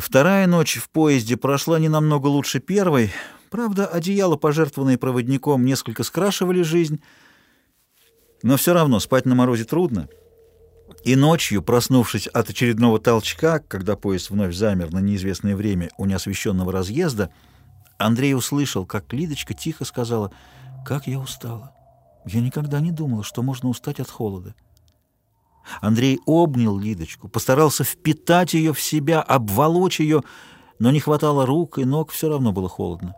Вторая ночь в поезде прошла не намного лучше первой. Правда, одеяло, пожертвованное проводником, несколько скрашивали жизнь, но все равно спать на морозе трудно. И ночью, проснувшись от очередного толчка, когда поезд вновь замер на неизвестное время у неосвещенного разъезда, Андрей услышал, как Лидочка тихо сказала «Как я устала! Я никогда не думала, что можно устать от холода». Андрей обнял Лидочку, постарался впитать ее в себя, обволочь ее, но не хватало рук и ног, все равно было холодно.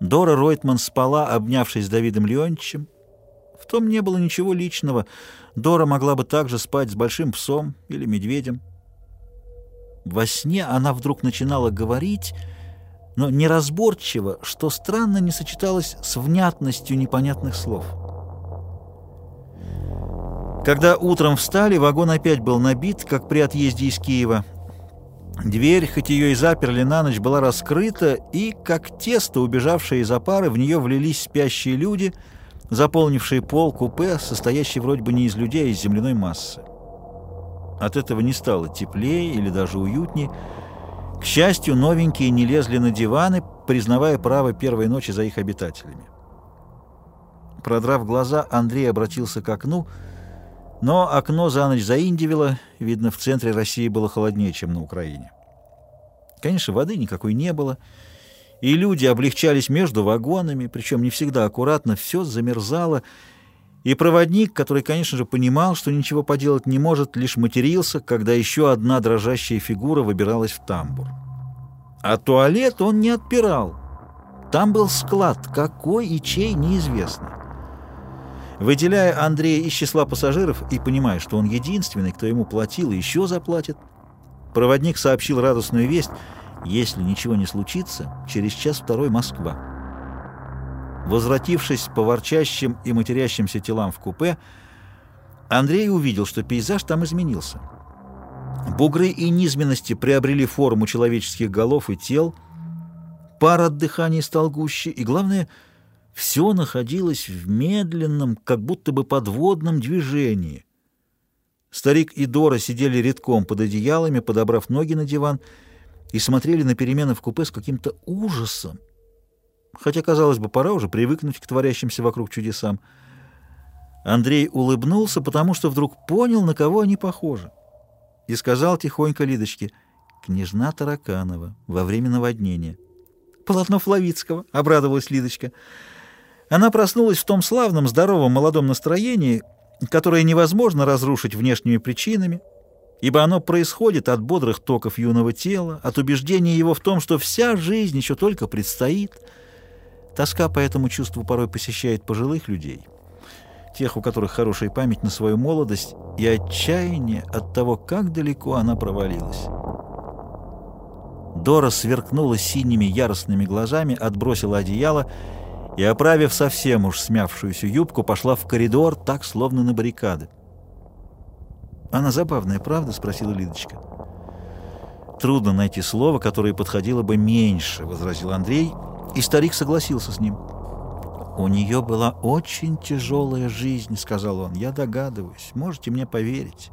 Дора Ройтман спала, обнявшись с Давидом Леонтьевичем. В том не было ничего личного. Дора могла бы также спать с большим псом или медведем. Во сне она вдруг начинала говорить, но неразборчиво, что странно не сочеталось с внятностью непонятных слов. Когда утром встали, вагон опять был набит, как при отъезде из Киева. Дверь, хоть ее и заперли на ночь, была раскрыта, и, как тесто, убежавшие из опары, в нее влились спящие люди, заполнившие пол купе, состоящий вроде бы не из людей, а из земляной массы. От этого не стало теплее или даже уютнее. К счастью, новенькие не лезли на диваны, признавая право первой ночи за их обитателями. Продрав глаза, Андрей обратился к окну — но окно за ночь заиндивило, видно, в центре России было холоднее, чем на Украине. Конечно, воды никакой не было, и люди облегчались между вагонами, причем не всегда аккуратно, все замерзало, и проводник, который, конечно же, понимал, что ничего поделать не может, лишь матерился, когда еще одна дрожащая фигура выбиралась в тамбур. А туалет он не отпирал. Там был склад, какой и чей, неизвестно. Выделяя Андрея из числа пассажиров и понимая, что он единственный, кто ему платил и еще заплатит, проводник сообщил радостную весть «Если ничего не случится, через час-второй Москва». Возвратившись по ворчащим и матерящимся телам в купе, Андрей увидел, что пейзаж там изменился. Бугры и низменности приобрели форму человеческих голов и тел, пар от дыхания стал гуще, и, главное — все находилось в медленном, как будто бы подводном движении. Старик и Дора сидели редком под одеялами, подобрав ноги на диван, и смотрели на перемены в купе с каким-то ужасом. Хотя, казалось бы, пора уже привыкнуть к творящимся вокруг чудесам. Андрей улыбнулся, потому что вдруг понял, на кого они похожи, и сказал тихонько Лидочке, «Княжна Тараканова во время наводнения». «Полотно Флавицкого», — обрадовалась Лидочка. Она проснулась в том славном, здоровом, молодом настроении, которое невозможно разрушить внешними причинами, ибо оно происходит от бодрых токов юного тела, от убеждения его в том, что вся жизнь еще только предстоит. Тоска по этому чувству порой посещает пожилых людей, тех, у которых хорошая память на свою молодость, и отчаяние от того, как далеко она провалилась. Дора сверкнула синими яростными глазами, отбросила одеяло и, оправив совсем уж смявшуюся юбку, пошла в коридор, так, словно на баррикады. «Она забавная, правда?» — спросила Лидочка. «Трудно найти слово, которое подходило бы меньше», — возразил Андрей, и старик согласился с ним. «У нее была очень тяжелая жизнь», — сказал он. «Я догадываюсь. Можете мне поверить».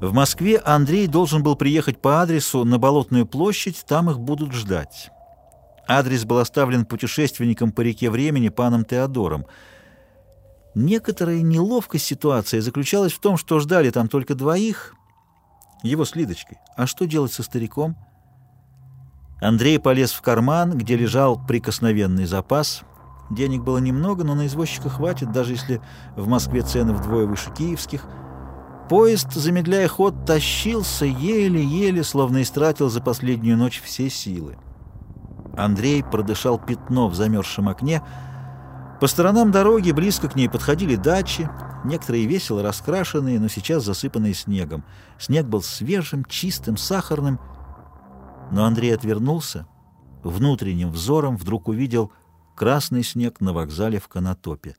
В Москве Андрей должен был приехать по адресу на Болотную площадь, там их будут ждать. Адрес был оставлен путешественником по реке времени паном Теодором. Некоторая неловкость ситуации заключалась в том, что ждали там только двоих, его с Лидочкой. А что делать со стариком? Андрей полез в карман, где лежал прикосновенный запас. Денег было немного, но на извозчика хватит, даже если в Москве цены вдвое выше киевских. Поезд, замедляя ход, тащился еле-еле, словно истратил за последнюю ночь все силы. Андрей продышал пятно в замерзшем окне. По сторонам дороги близко к ней подходили дачи, некоторые весело раскрашенные, но сейчас засыпанные снегом. Снег был свежим, чистым, сахарным. Но Андрей отвернулся, внутренним взором вдруг увидел красный снег на вокзале в Конотопе.